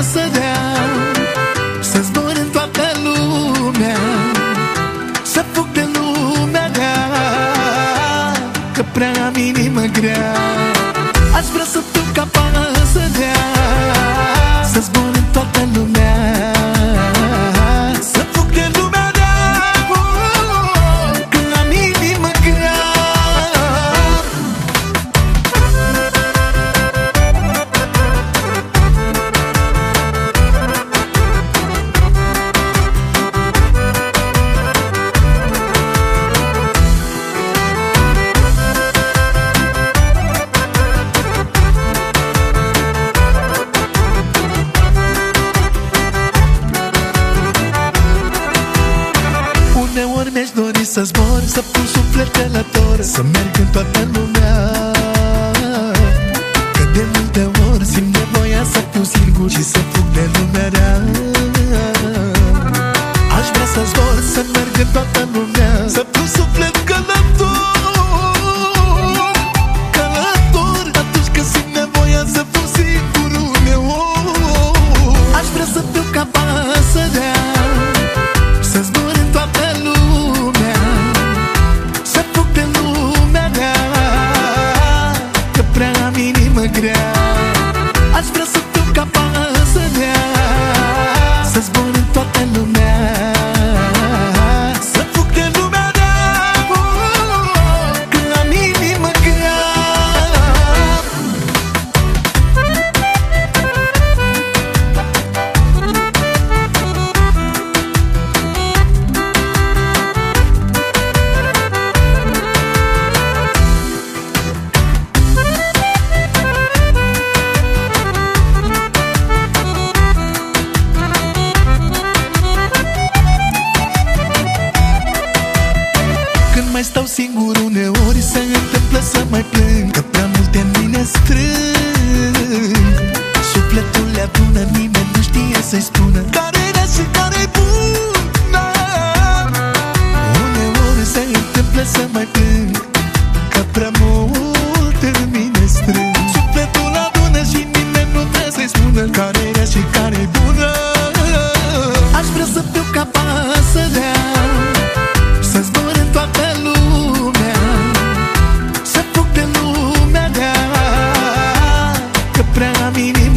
să dea Să zbor în toată lumea Să fug de lumea grea Că prea am inimă grea. Aș vrea să fiu ca pană să dea Să zbor în toată lumea. Să zbor Să pun suflet călător Să merg în toată lumea. Că de multe ori simt nevoia să fiu singur Și să fug de lumea rea. Aș vrea să zbor, să merg în toată lumea Să fiu suflet am inimă grea Aș vrea să fiu capabil să mai stau singur uneori Se întâmplă să mai plâng Că prea multe în mine strâng. Sufletul le adună Nimeni nu știe să-i spună Care era și care bună. Uneori se întâmplă să mai plâng Că prea multe în mine strâng. Sufletul adună și nimeni nu trebuie să-i spună Care era și care bună. Aș vrea să fiu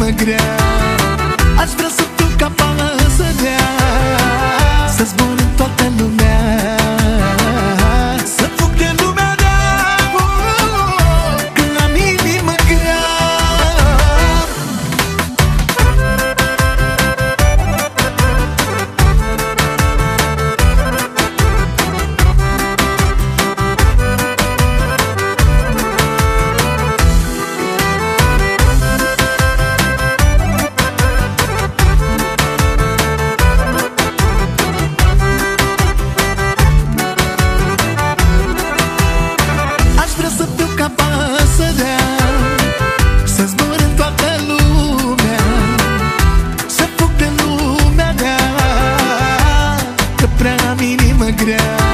am inimă grea. Aș vrea să fiu capabil să dea Să zbor în toată lumea Să